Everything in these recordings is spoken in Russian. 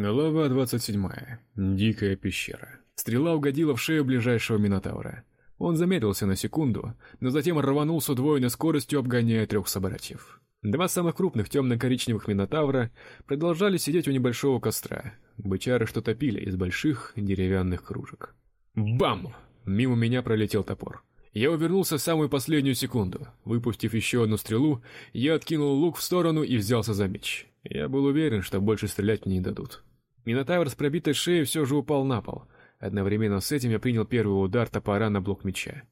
Глава 27. Дикая пещера. Стрела угодила в шею ближайшего минотавра. Он замедлился на секунду, но затем рванул с удвоенной скоростью, обгоняя трех собратьев. Два самых крупных темно-коричневых минотавра продолжали сидеть у небольшого костра. Бычары что-то пили из больших деревянных кружек. Бам! Мимо меня пролетел топор. Я увернулся в самую последнюю секунду. Выпустив еще одну стрелу, я откинул лук в сторону и взялся за меч. Я был уверен, что больше стрелять мне не дадут. Минотавр с пробитой шеей все же упал на пол. Одновременно с этим я принял первый удар топора на блок меча.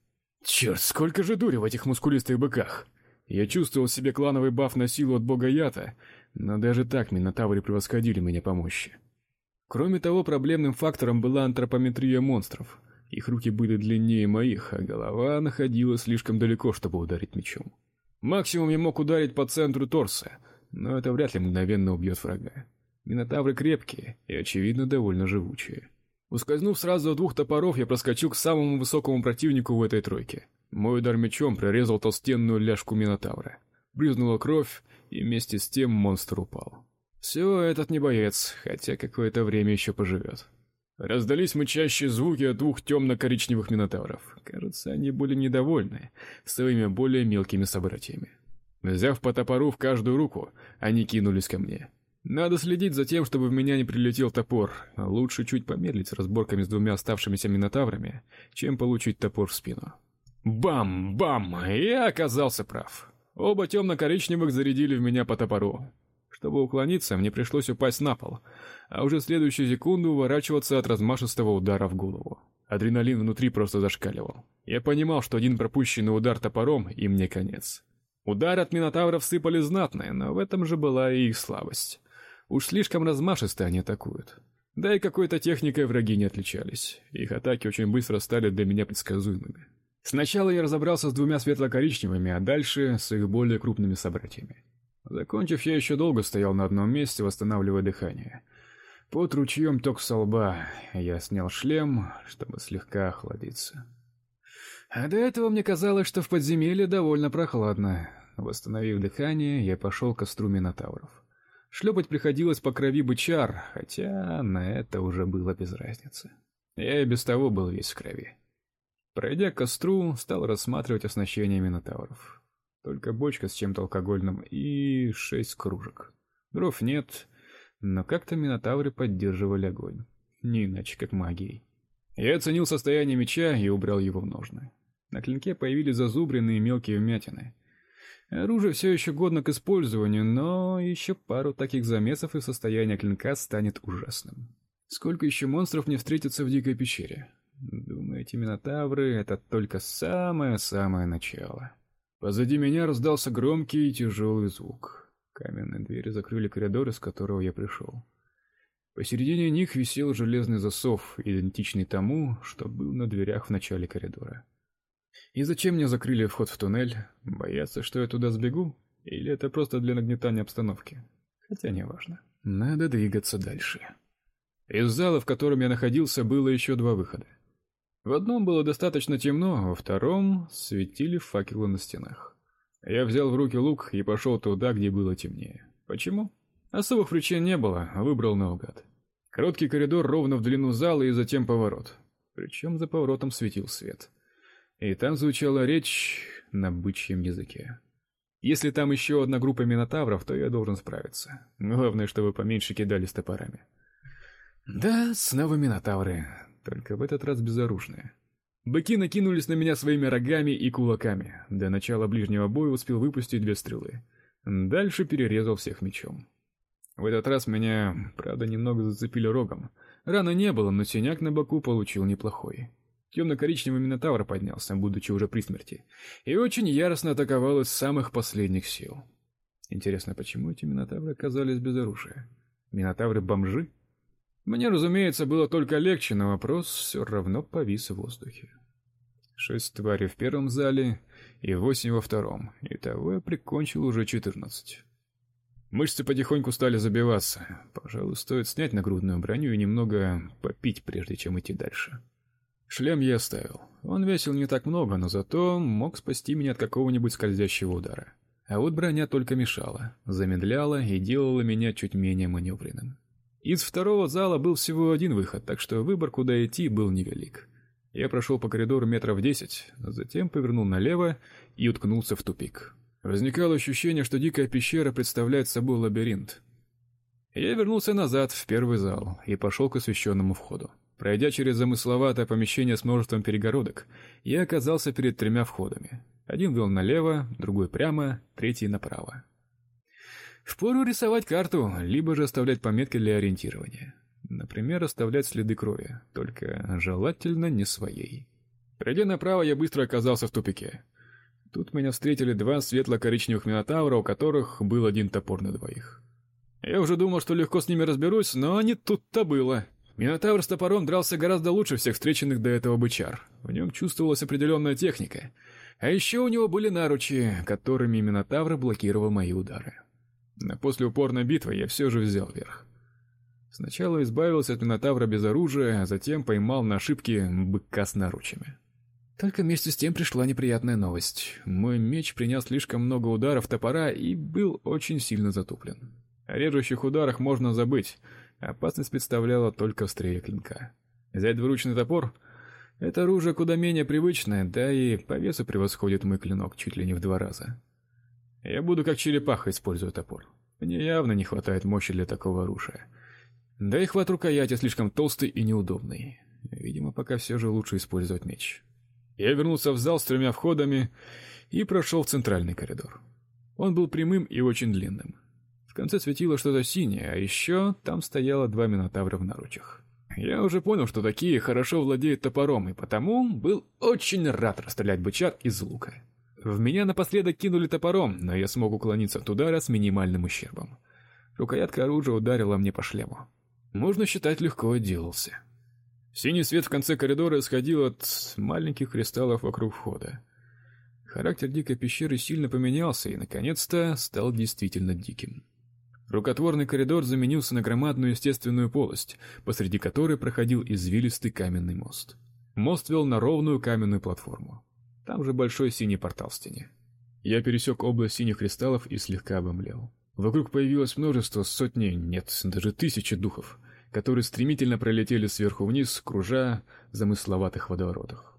Черт, сколько же дури в этих мускулистых быках! Я чувствовал себе клановый баф на силу от бога Ята, но даже так минотавры превосходили меня по мощи. Кроме того, проблемным фактором была антропометрия монстров. Их руки были длиннее моих, а голова находилась слишком далеко, чтобы ударить мечом. Максимум я мог ударить по центру торса, но это вряд ли мгновенно убьет врага. Минотавры крепкие и, очевидно, довольно живучие. Ускользнув сразу от двух топоров, я проскочил к самому высокому противнику в этой тройке. Мой удар мечом прорезал толстенную ляжку Минотавра. Брызнула кровь, и вместе с тем монстр упал. Все, этот не боец, хотя какое-то время еще поживет. Раздались мычащие звуки от двух темно-коричневых минотавров. Кажется, они были недовольны своими более мелкими собратьями. Взяв по топору в каждую руку, они кинулись ко мне. Надо следить за тем, чтобы в меня не прилетел топор. Лучше чуть помедлить с разборками с двумя оставшимися минотаврами, чем получить топор в спину. Бам, бам! Я оказался прав. Оба темно-коричневых зарядили в меня по топору. Чтобы уклониться, мне пришлось упасть на пол, а уже в следующую секунду уворачиваться от размашистого удара в голову. Адреналин внутри просто зашкаливал. Я понимал, что один пропущенный удар топором и мне конец. Удары от минотавров сыпали знатные, но в этом же была и их слабость. Уж слишком размашисто они атакуют. Да и какой-то техникой враги не отличались. Их атаки очень быстро стали для меня предсказуемыми. Сначала я разобрался с двумя светло-коричневыми, а дальше с их более крупными собратьями. Закончив, я еще долго стоял на одном месте, восстанавливая дыхание. Под ручьем ток со лба. Я снял шлем, чтобы слегка охладиться. А до этого мне казалось, что в подземелье довольно прохладно. Восстановив дыхание, я пошел к костру минотавров. Шлепать приходилось по крови бычар, хотя на это уже было без разницы. Я и без того был весь в крови. Пройдя к костру, стал рассматривать оснащение минотавров. Только бочка с чем-то алкогольным и шесть кружек. Дров нет, но как-то минотавры поддерживали огонь. Не иначе, как магией. Я оценил состояние меча и убрал его в ножны. На клинке появились зазубренные мелкие вмятины — Оружие все еще годно к использованию, но еще пару таких замесов и состояние клинка станет ужасным. Сколько еще монстров мне встретится в дикой пещере? Думаю, эти минотавры это только самое-самое начало. Позади меня раздался громкий и тяжелый звук. Каменные двери закрыли коридор, из которого я пришел. Посередине них висел железный засов, идентичный тому, что был на дверях в начале коридора. И зачем мне закрыли вход в туннель? Боятся, что я туда сбегу? Или это просто для нагнетания обстановки? Хотя не важно. Надо двигаться дальше. Из зала, в котором я находился, было еще два выхода. В одном было достаточно темно, а во втором светили факелы на стенах. Я взял в руки лук и пошел туда, где было темнее. Почему? Особых причин не было, а выбрал наугад. Короткий коридор ровно в длину зала и затем поворот. Причем за поворотом светил свет и там звучала речь на бычьем языке. Если там еще одна группа минотавров, то я должен справиться. Главное, чтобы поменьше кидались топорами. Да, снова минотавры, только в этот раз безоружные. Быки накинулись на меня своими рогами и кулаками. До начала ближнего боя успел выпустить две стрелы. Дальше перерезал всех мечом. В этот раз меня, правда, немного зацепили рогом. Раны не было, но синяк на боку получил неплохой. Темно-коричневый минотавр поднялся, будучи уже при смерти, и очень яростно атаковал из самых последних сил. Интересно, почему эти минотавры оказались без оружия? Минотавры-бомжи? Мне, разумеется, было только легче, но вопрос все равно повис в воздухе. Шесть тварей в первом зале и восемь во втором. Итого я прикончил уже четырнадцать. Мышцы потихоньку стали забиваться. Пожалуй, стоит снять нагрудную броню и немного попить, прежде чем идти дальше. Шлем я оставил. Он весил не так много, но зато мог спасти меня от какого-нибудь скользящего удара. А вот броня только мешала, замедляла и делала меня чуть менее маневренным. Из второго зала был всего один выход, так что выбор, куда идти, был невелик. Я прошел по коридору метров десять, затем повернул налево и уткнулся в тупик. Возникало ощущение, что дикая пещера представляет собой лабиринт. Я вернулся назад в первый зал и пошел к освещенному входу. Пройдя через замысловатое помещение с множеством перегородок, я оказался перед тремя входами. Один вел налево, другой прямо, третий направо. Впору рисовать карту, либо же оставлять пометки для ориентирования. Например, оставлять следы крови, только желательно не своей. Пройдя направо, я быстро оказался в тупике. Тут меня встретили два светло-коричневых минотавра, у которых был один топор на двоих. Я уже думал, что легко с ними разберусь, но не тут-то было. Минотавр с топором дрался гораздо лучше всех встреченных до этого бычар. В нем чувствовалась определенная техника. А еще у него были наручи, которыми Минотавр блокировал мои удары. Но после упорной битвы я все же взял верх. Сначала избавился от Минотавра без оружия, а затем поймал на ошибке быка с наручами. Только вместе с тем пришла неприятная новость. Мой меч принес слишком много ударов топора и был очень сильно затуплен. О режущих ударах можно забыть. Опасность представляла только острие клинка. Взять двуручный топор — это оружие куда менее привычное, да и по весу превосходит мой клинок чуть ли не в два раза. Я буду как черепаха, используя топор. Мне явно не хватает мощи для такого оружия. Да и хват рукояти слишком толстый и неудобный. Видимо, пока все же лучше использовать меч. Я вернулся в зал с тремя входами и прошел в центральный коридор. Он был прямым и очень длинным. Конце светило что-то синее, а еще там стояло два минотавра в наручах. Я уже понял, что такие хорошо владеют топором, и потому был очень рад расстрелять бычат из лука. В меня напоследок кинули топором, но я смог уклониться от удара с минимальным ущербом. Рукоятка оружия ударила мне по шлему. Можно считать, легко отделался. Синий свет в конце коридора исходил от маленьких кристаллов вокруг входа. Характер дикой пещеры сильно поменялся и наконец-то стал действительно диким. Рукотворный коридор заменился на громадную естественную полость, посреди которой проходил извилистый каменный мост. Мост вел на ровную каменную платформу. Там же большой синий портал в стене. Я пересек область синих кристаллов и слегка обомлел. Вокруг появилось множество, сотни, нет, даже тысячи духов, которые стремительно пролетели сверху вниз, кружа в замысловатых водоворотах.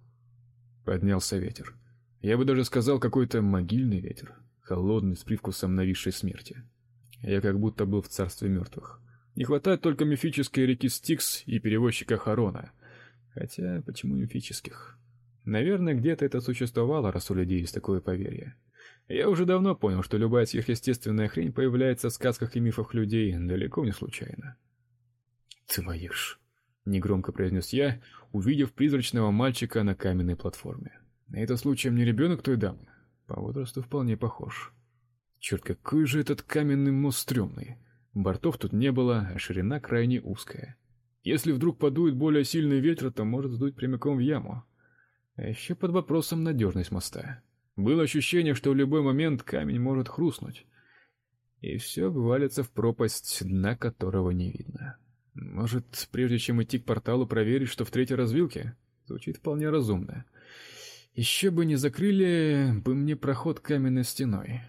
Поднялся ветер. Я бы даже сказал, какой-то могильный ветер, холодный, с привкусом нависшей смерти. Я как будто был в царстве мертвых. Не хватает только мифической реки Стикс и перевозчика Харона. Хотя, почему мифических? Наверное, где-то это существовало, раз у людей есть такое поверье. Я уже давно понял, что любая сверхъестественная хрень появляется в сказках и мифах людей далеко не случайно. «Твою ж!» — негромко произнес я, увидев призрачного мальчика на каменной платформе. «Это случаем не ребенок той дамы? По возрасту вполне похож. Черт, какой же этот каменный мост стрёмный! Бортов тут не было, а ширина крайне узкая. Если вдруг подует более сильный ветер, то может сдуть прямиком в яму. А еще под вопросом надежность моста. Было ощущение, что в любой момент камень может хрустнуть, и все вывалится в пропасть, дна которого не видно. Может, прежде чем идти к порталу, проверить, что в третьей развилке? Звучит вполне разумно. Еще бы не закрыли бы мне проход каменной стеной.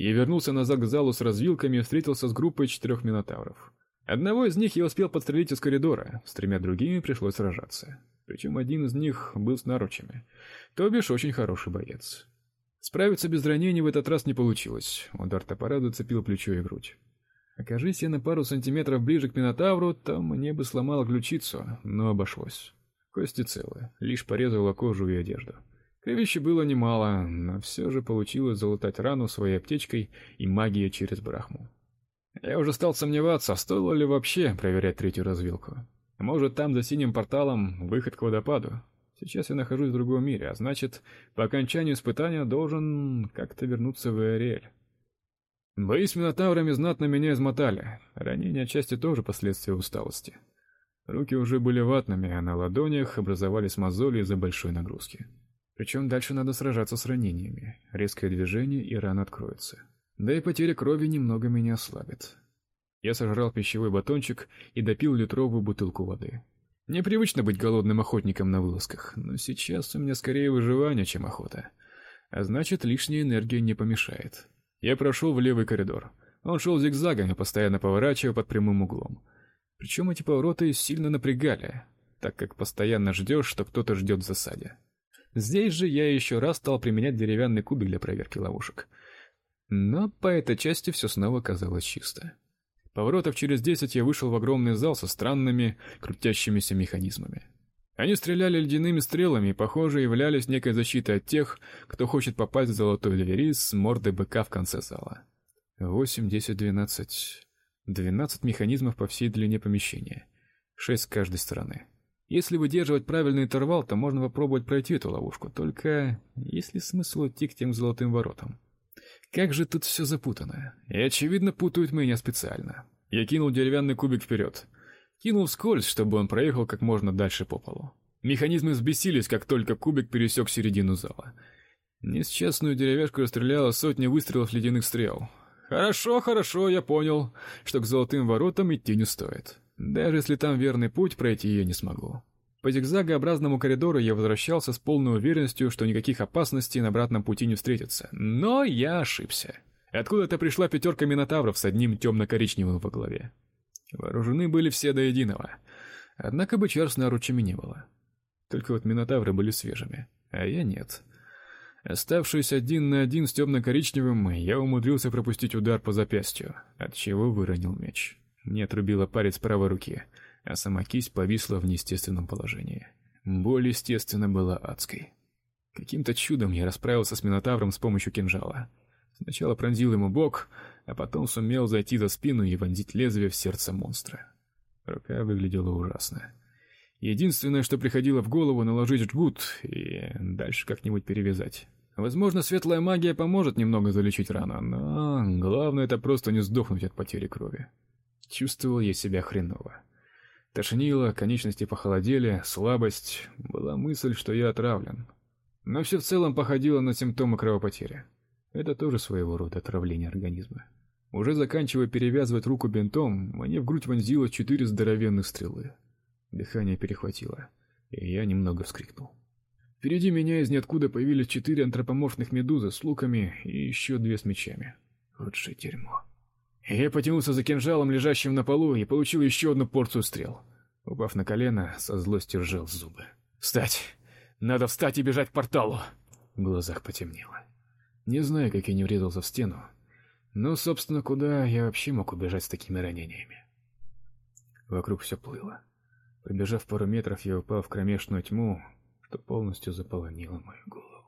Я вернулся назад к залу с развилками и встретился с группой четырех минотавров. Одного из них я успел подстрелить из коридора, с тремя другими пришлось сражаться. Причем один из них был с наручами. То бишь очень хороший боец. Справиться без ранений в этот раз не получилось. Удар топора зацепил плечо и грудь. Окажись я на пару сантиметров ближе к Минотавру, то мне бы сломало ключицу, но обошлось. Кости целы, лишь порезала кожу и одежду. Кровищи было немало, но все же получилось залатать рану своей аптечкой и магией через брахму. Я уже стал сомневаться, стоило ли вообще проверять третью развилку. Может, там за синим порталом выход к водопаду. Сейчас я нахожусь в другом мире, а значит, по окончанию испытания должен как-то вернуться в Эриэль. Бои с минотаврами знатно меня измотали. Ранения отчасти тоже последствия усталости. Руки уже были ватными, а на ладонях образовались мозоли из-за большой нагрузки. Причем дальше надо сражаться с ранениями. Резкое движение и рана откроется. Да и потеря крови немного меня ослабит. Я сожрал пищевой батончик и допил литровую бутылку воды. Непривычно быть голодным охотником на вылазках, но сейчас у меня скорее выживание, чем охота. А значит, лишняя энергия не помешает. Я прошел в левый коридор. Он шел зигзагами, постоянно поворачивая под прямым углом. Причем эти повороты сильно напрягали, так как постоянно ждешь, что кто-то ждет в засаде. Здесь же я еще раз стал применять деревянный кубик для проверки ловушек. Но по этой части все снова казалось чисто. Поворотов через десять я вышел в огромный зал со странными крутящимися механизмами. Они стреляли ледяными стрелами и, похоже, являлись некой защитой от тех, кто хочет попасть в золотой двери с мордой быка в конце зала. Восемь, десять, двенадцать... Двенадцать механизмов по всей длине помещения. Шесть с каждой стороны. Если выдерживать правильный интервал, то можно попробовать пройти эту ловушку. Только есть ли смысл идти к тем золотым воротам? Как же тут все запутано. И очевидно, путают меня специально. Я кинул деревянный кубик вперед. Кинул вскользь, чтобы он проехал как можно дальше по полу. Механизмы взбесились, как только кубик пересек середину зала. Несчастную деревяшку расстреляла сотни выстрелов ледяных стрел. Хорошо, хорошо, я понял, что к золотым воротам идти не стоит. Даже если там верный путь, пройти я не смогу. По зигзагообразному коридору я возвращался с полной уверенностью, что никаких опасностей на обратном пути не встретится. Но я ошибся. Откуда-то пришла пятерка минотавров с одним темно-коричневым во главе. Вооружены были все до единого. Однако бычар с наручами не было. Только вот минотавры были свежими, а я нет. Оставшись один на один с темно-коричневым, я умудрился пропустить удар по запястью, от чего выронил меч. Мне отрубило палец правой руки, а сама кисть повисла в неестественном положении. Боль, естественно, была адской. Каким-то чудом я расправился с минотавром с помощью кинжала. Сначала пронзил ему бок, а потом сумел зайти за спину и вонзить лезвие в сердце монстра. Рука выглядела ужасно. Единственное, что приходило в голову, наложить жгут и дальше как-нибудь перевязать. Возможно, светлая магия поможет немного залечить рану, но главное это просто не сдохнуть от потери крови. Чувствовал я себя хреново. Тошнило, конечности похолодели, слабость, была мысль, что я отравлен. Но все в целом походило на симптомы кровопотери. Это тоже своего рода отравление организма. Уже заканчивая перевязывать руку бинтом, мне в грудь вонзилось четыре здоровенных стрелы. Дыхание перехватило, и я немного вскрикнул. Впереди меня из ниоткуда появились четыре антропоморфных медузы с луками и еще две с мечами. Же дерьмо. Я потянулся за кинжалом, лежащим на полу, и получил еще одну порцию стрел. Упав на колено, со злостью ржал зубы. «Встать! Надо встать и бежать к порталу!» В глазах потемнело. Не знаю, как я не врезался в стену, но, собственно, куда я вообще мог убежать с такими ранениями? Вокруг все плыло. Пробежав пару метров, я упал в кромешную тьму, что полностью заполонило мою голову.